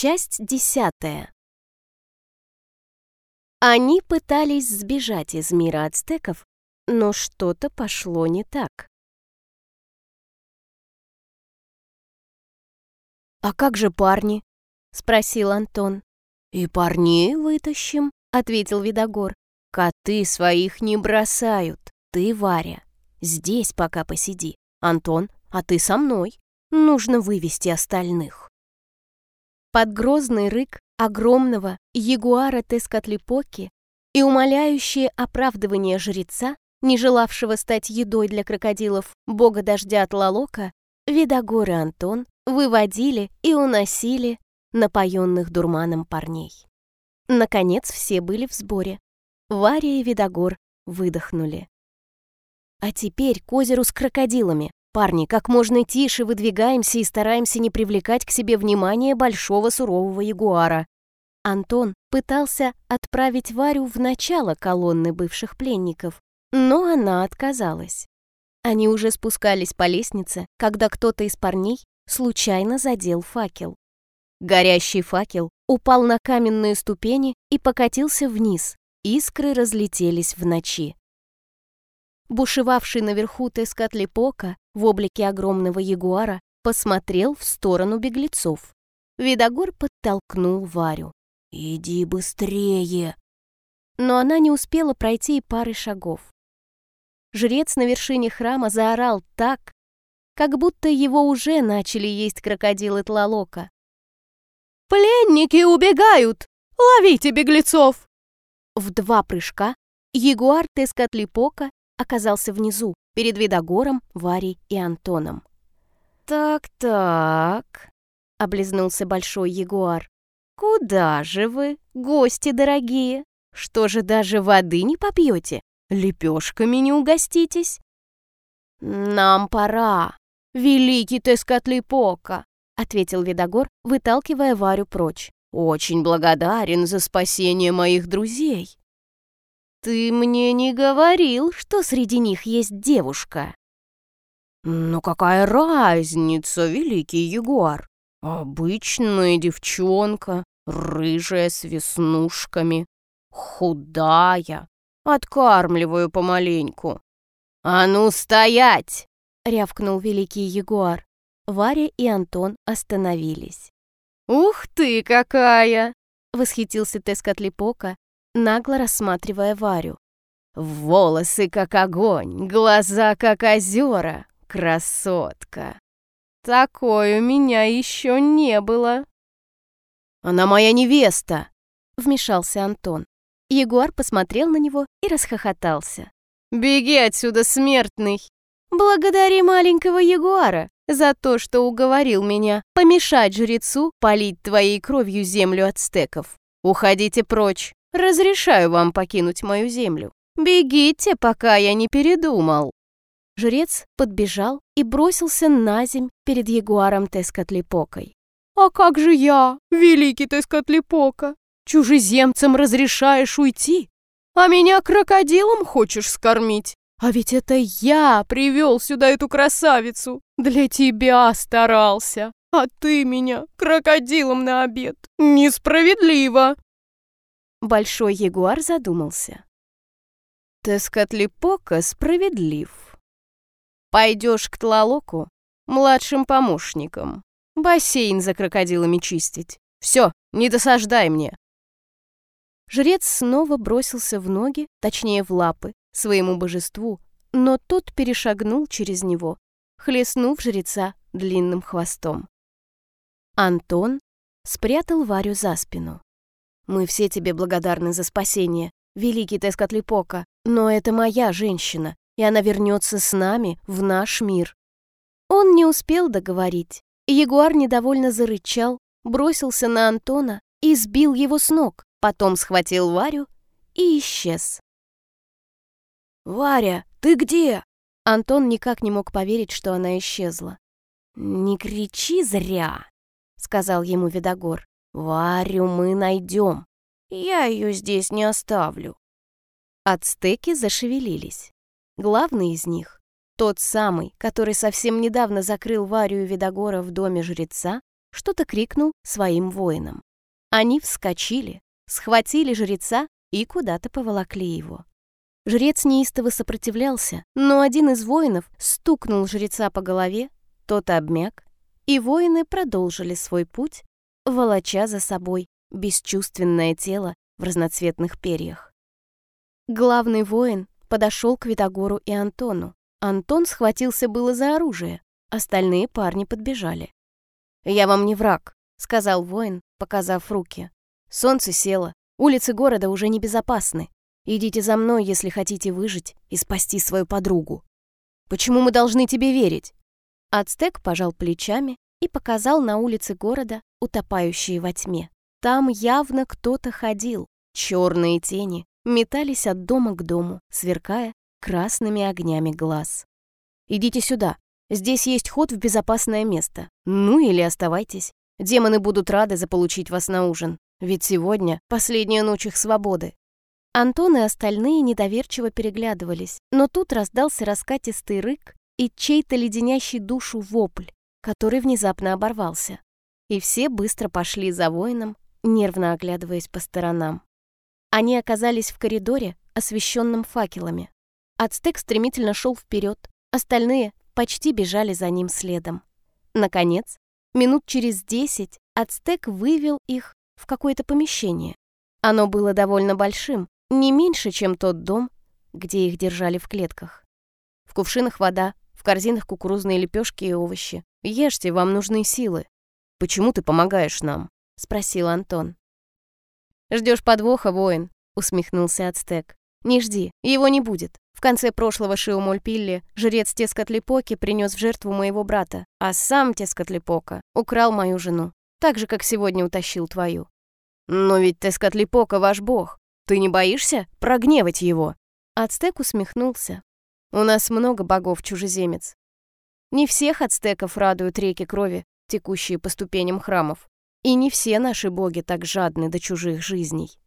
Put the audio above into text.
Часть десятая. Они пытались сбежать из мира ацтеков, но что-то пошло не так. «А как же парни?» — спросил Антон. «И парней вытащим», — ответил Видогор. «Коты своих не бросают. Ты, Варя, здесь пока посиди. Антон, а ты со мной. Нужно вывести остальных». Под грозный рык огромного ягуара Тескотлипоки и умоляющее оправдывание жреца, не желавшего стать едой для крокодилов бога дождя от Лалока, Видогор и Антон выводили и уносили напоенных дурманом парней. Наконец все были в сборе. Варя и Видогор выдохнули. «А теперь к озеру с крокодилами. Парни, как можно тише выдвигаемся и стараемся не привлекать к себе внимание большого сурового ягуара». Антон пытался отправить Варю в начало колонны бывших пленников, но она отказалась. Они уже спускались по лестнице, когда кто-то из парней случайно задел факел. Горящий факел упал на каменные ступени и покатился вниз. Искры разлетелись в ночи. Бушевавший наверху Тескатлипока в облике огромного ягуара посмотрел в сторону беглецов. Видогор подтолкнул Варю. «Иди быстрее!» Но она не успела пройти и пары шагов. Жрец на вершине храма заорал так, как будто его уже начали есть крокодилы Тлалока. «Пленники убегают! Ловите беглецов!» В два прыжка ягуар Тескатлипока оказался внизу, перед Видогором, Варей и Антоном. «Так-так», — облизнулся большой ягуар. «Куда же вы, гости дорогие? Что же даже воды не попьете? Лепешками не угоститесь?» «Нам пора, великий Тескатлипока», — ответил Видогор, выталкивая Варю прочь. «Очень благодарен за спасение моих друзей. «Ты мне не говорил, что среди них есть девушка?» «Ну какая разница, великий ягуар? Обычная девчонка, рыжая с веснушками, худая, откармливаю помаленьку». «А ну стоять!» — рявкнул великий ягуар. Варя и Антон остановились. «Ух ты какая!» — восхитился Тескотлипока, нагло рассматривая Варю. «Волосы как огонь, глаза как озера, красотка! Такой у меня еще не было!» «Она моя невеста!» — вмешался Антон. Егор посмотрел на него и расхохотался. «Беги отсюда, смертный! Благодари маленького Ягуара за то, что уговорил меня помешать жрецу полить твоей кровью землю ацтеков. Уходите прочь!» Разрешаю вам покинуть мою землю. Бегите, пока я не передумал». Жрец подбежал и бросился на земь перед ягуаром Тескотлипокой. «А как же я, великий Тескотлипока? Чужеземцам разрешаешь уйти? А меня крокодилом хочешь скормить? А ведь это я привел сюда эту красавицу. Для тебя старался. А ты меня крокодилом на обед. Несправедливо!» Большой ягуар задумался. Тескотлипока справедлив. Пойдешь к Тлалоку, младшим помощником, бассейн за крокодилами чистить. Все, не досаждай мне. Жрец снова бросился в ноги, точнее в лапы, своему божеству, но тот перешагнул через него, хлестнув жреца длинным хвостом. Антон спрятал Варю за спину. Мы все тебе благодарны за спасение, великий Тескотлипока, но это моя женщина, и она вернется с нами в наш мир». Он не успел договорить. Ягуар недовольно зарычал, бросился на Антона и сбил его с ног, потом схватил Варю и исчез. «Варя, ты где?» Антон никак не мог поверить, что она исчезла. «Не кричи зря», — сказал ему Видогор. Варю мы найдем. Я ее здесь не оставлю. Ацтеки зашевелились. Главный из них, тот самый, который совсем недавно закрыл Варю и Видогора в доме жреца, что-то крикнул своим воинам. Они вскочили, схватили жреца и куда-то поволокли его. Жрец неистово сопротивлялся, но один из воинов стукнул жреца по голове, тот обмяк, и воины продолжили свой путь, волоча за собой бесчувственное тело в разноцветных перьях. Главный воин подошел к Витогору и Антону. Антон схватился было за оружие, остальные парни подбежали. «Я вам не враг», — сказал воин, показав руки. «Солнце село, улицы города уже небезопасны. Идите за мной, если хотите выжить и спасти свою подругу. Почему мы должны тебе верить? Ацтек пожал плечами и показал на улицы города, утопающие во тьме. Там явно кто-то ходил. Черные тени метались от дома к дому, сверкая красными огнями глаз. «Идите сюда. Здесь есть ход в безопасное место. Ну или оставайтесь. Демоны будут рады заполучить вас на ужин. Ведь сегодня последняя ночь их свободы. Антон и остальные недоверчиво переглядывались, но тут раздался раскатистый рык и чей-то леденящий душу вопль, который внезапно оборвался. И все быстро пошли за воином, нервно оглядываясь по сторонам. Они оказались в коридоре, освещенном факелами. Ацтек стремительно шел вперед, остальные почти бежали за ним следом. Наконец, минут через десять Ацтек вывел их в какое-то помещение. Оно было довольно большим, не меньше, чем тот дом, где их держали в клетках. В кувшинах вода, в корзинах кукурузные лепешки и овощи. Ешьте, вам нужны силы. Почему ты помогаешь нам? Спросил Антон. Ждешь подвоха, воин? Усмехнулся Ацтек. Не жди, его не будет. В конце прошлого Шиумольпилли жрец Тескотлипоки принес в жертву моего брата, а сам Тескотлипока украл мою жену, так же, как сегодня утащил твою. Но ведь Тескотлипока ваш бог. Ты не боишься прогневать его?» Ацтек усмехнулся. «У нас много богов-чужеземец. Не всех ацтеков радуют реки крови, текущие по ступеням храмов. И не все наши боги так жадны до чужих жизней.